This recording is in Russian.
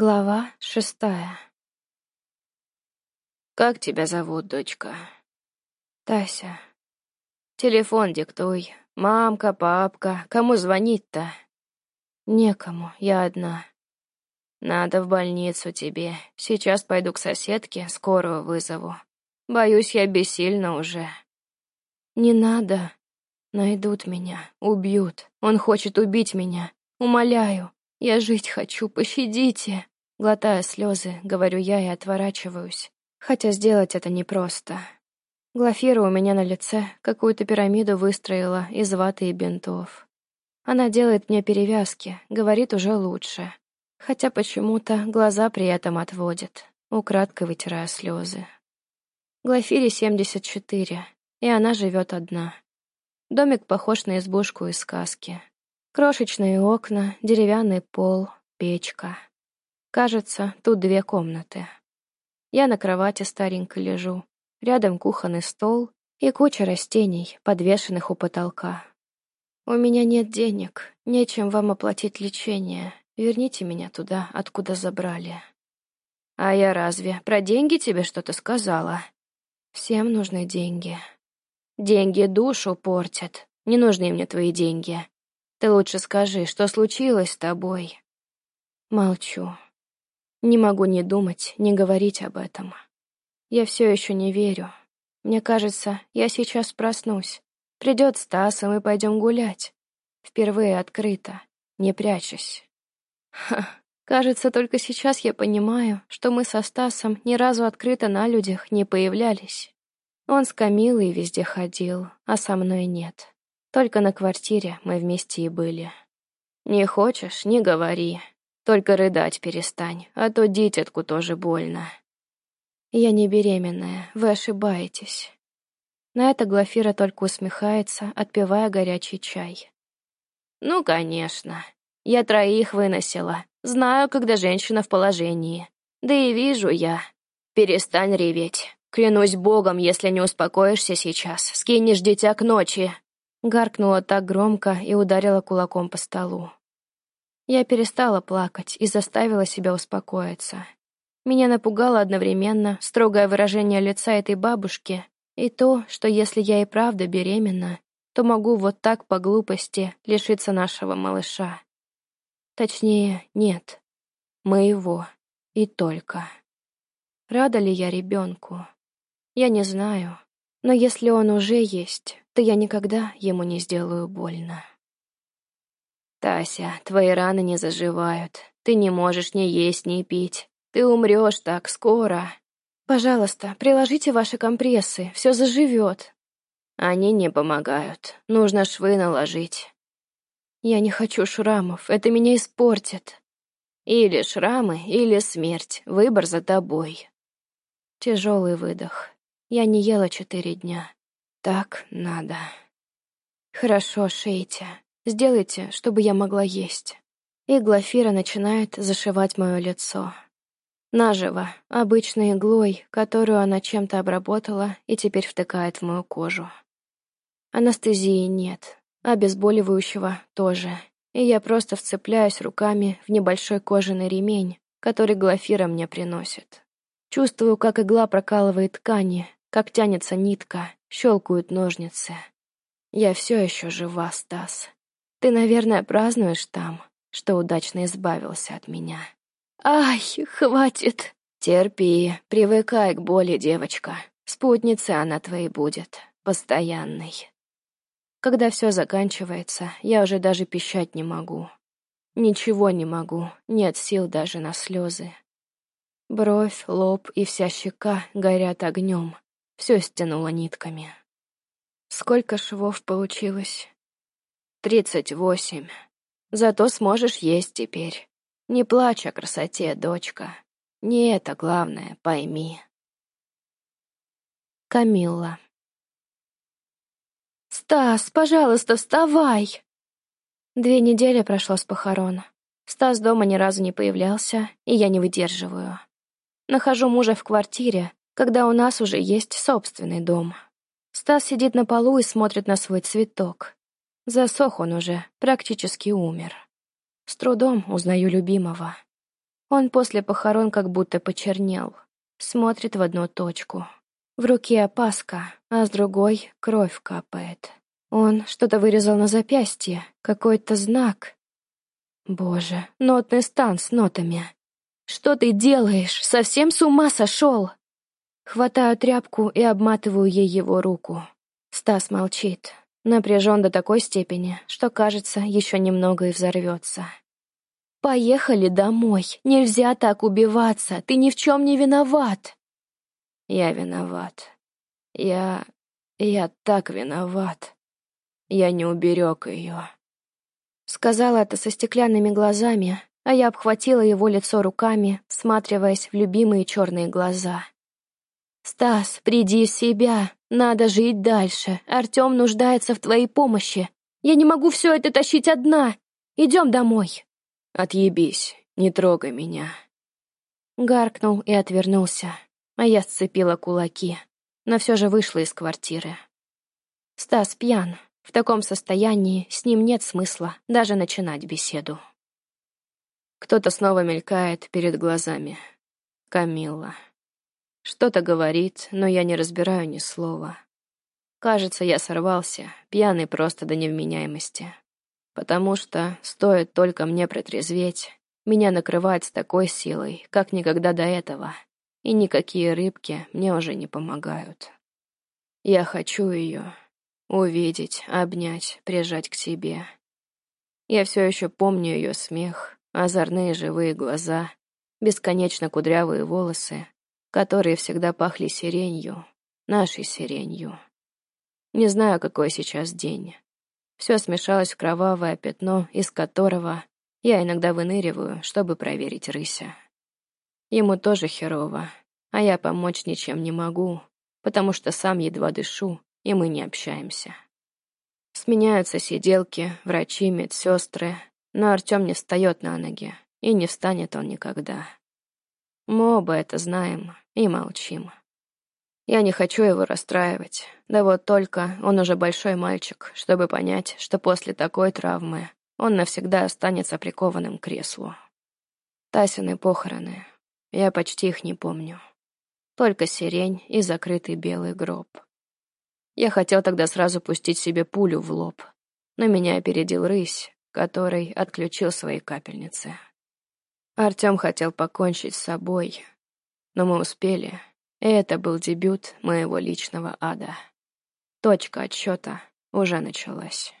Глава шестая. «Как тебя зовут, дочка?» Тася. «Телефон диктуй. Мамка, папка. Кому звонить-то?» Некому, я одна. «Надо в больницу тебе. Сейчас пойду к соседке, скорую вызову. Боюсь, я бессильна уже». «Не надо. Найдут меня, убьют. Он хочет убить меня. Умоляю. Я жить хочу, пощадите!» Глотая слезы, говорю я и отворачиваюсь. Хотя сделать это непросто. Глафира у меня на лице какую-то пирамиду выстроила из ваты и бинтов. Она делает мне перевязки, говорит уже лучше. Хотя почему-то глаза при этом отводит, украдкой вытирая слезы. Глафире 74, и она живет одна. Домик похож на избушку из сказки. Крошечные окна, деревянный пол, печка. Кажется, тут две комнаты. Я на кровати старенько лежу. Рядом кухонный стол и куча растений, подвешенных у потолка. У меня нет денег, нечем вам оплатить лечение. Верните меня туда, откуда забрали. А я разве про деньги тебе что-то сказала? Всем нужны деньги. Деньги душу портят. Не нужны мне твои деньги. Ты лучше скажи, что случилось с тобой?» Молчу. Не могу ни думать, ни говорить об этом. Я все еще не верю. Мне кажется, я сейчас проснусь. Придет Стас, и мы пойдем гулять. Впервые открыто, не прячась. Ха, кажется, только сейчас я понимаю, что мы со Стасом ни разу открыто на людях не появлялись. Он с Камилой везде ходил, а со мной нет. Только на квартире мы вместе и были. Не хочешь — не говори. Только рыдать перестань, а то дитятку тоже больно. Я не беременная, вы ошибаетесь. На это Глафира только усмехается, отпивая горячий чай. Ну, конечно. Я троих выносила. Знаю, когда женщина в положении. Да и вижу я. Перестань реветь. Клянусь богом, если не успокоишься сейчас, скинешь дитя к ночи. Гаркнула так громко и ударила кулаком по столу. Я перестала плакать и заставила себя успокоиться. Меня напугало одновременно строгое выражение лица этой бабушки и то, что если я и правда беременна, то могу вот так по глупости лишиться нашего малыша. Точнее, нет, моего и только. Рада ли я ребенку? Я не знаю, но если он уже есть, то я никогда ему не сделаю больно. «Тася, твои раны не заживают. Ты не можешь ни есть, ни пить. Ты умрешь так скоро. Пожалуйста, приложите ваши компрессы, все заживет». «Они не помогают. Нужно швы наложить». «Я не хочу шрамов, это меня испортит». «Или шрамы, или смерть. Выбор за тобой». Тяжелый выдох. Я не ела четыре дня. Так надо. Хорошо, шейте. Сделайте, чтобы я могла есть. И Глафира начинает зашивать мое лицо. Наживо, обычной иглой, которую она чем-то обработала и теперь втыкает в мою кожу. Анестезии нет, обезболивающего тоже. И я просто вцепляюсь руками в небольшой кожаный ремень, который Глафира мне приносит. Чувствую, как игла прокалывает ткани, как тянется нитка, щелкают ножницы. Я все еще жива, Стас. Ты, наверное, празднуешь там, что удачно избавился от меня. Ай, хватит. Терпи, привыкай к боли, девочка. Спутница она твоей будет, постоянной. Когда все заканчивается, я уже даже пищать не могу. Ничего не могу, нет сил даже на слезы. Бровь, лоб и вся щека горят огнем, все стянуло нитками. Сколько швов получилось? Тридцать восемь. Зато сможешь есть теперь. Не плачь о красоте, дочка. Не это главное, пойми. Камилла. «Стас, пожалуйста, вставай!» Две недели прошло с похорон. Стас дома ни разу не появлялся, и я не выдерживаю. Нахожу мужа в квартире, когда у нас уже есть собственный дом. Стас сидит на полу и смотрит на свой цветок. Засох он уже, практически умер. С трудом узнаю любимого. Он после похорон как будто почернел. Смотрит в одну точку. В руке опаска, а с другой кровь капает. Он что-то вырезал на запястье, какой-то знак. Боже, нотный стан с нотами. Что ты делаешь? Совсем с ума сошел? Хватаю тряпку и обматываю ей его руку. Стас молчит, напряжен до такой степени, что, кажется, еще немного и взорвется. «Поехали домой. Нельзя так убиваться. Ты ни в чем не виноват». «Я виноват. Я... я так виноват. Я не уберег ее». Сказала это со стеклянными глазами, а я обхватила его лицо руками, всматриваясь в любимые черные глаза. «Стас, приди в себя. Надо жить дальше. Артем нуждается в твоей помощи. Я не могу все это тащить одна. Идем домой». «Отъебись, не трогай меня». Гаркнул и отвернулся, а я сцепила кулаки, но все же вышла из квартиры. Стас пьян. В таком состоянии с ним нет смысла даже начинать беседу. Кто-то снова мелькает перед глазами. Камилла. Что-то говорит, но я не разбираю ни слова. Кажется, я сорвался, пьяный просто до невменяемости потому что, стоит только мне протрезветь, меня накрывает с такой силой, как никогда до этого, и никакие рыбки мне уже не помогают. Я хочу ее увидеть, обнять, прижать к себе. Я все еще помню ее смех, озорные живые глаза, бесконечно кудрявые волосы, которые всегда пахли сиренью, нашей сиренью. Не знаю, какой сейчас день. Все смешалось в кровавое пятно, из которого я иногда выныриваю, чтобы проверить рыся. Ему тоже херово, а я помочь ничем не могу, потому что сам едва дышу, и мы не общаемся. Сменяются сиделки, врачи, медсестры, но Артем не встает на ноги, и не встанет он никогда. Мы оба это знаем и молчим. Я не хочу его расстраивать. Да вот только он уже большой мальчик, чтобы понять, что после такой травмы он навсегда останется прикованным к креслу. Тасины похороны. Я почти их не помню. Только сирень и закрытый белый гроб. Я хотел тогда сразу пустить себе пулю в лоб, но меня опередил рысь, который отключил свои капельницы. Артем хотел покончить с собой, но мы успели, это был дебют моего личного ада. Точка отсчета уже началась.